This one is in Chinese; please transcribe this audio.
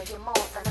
我就冒犯。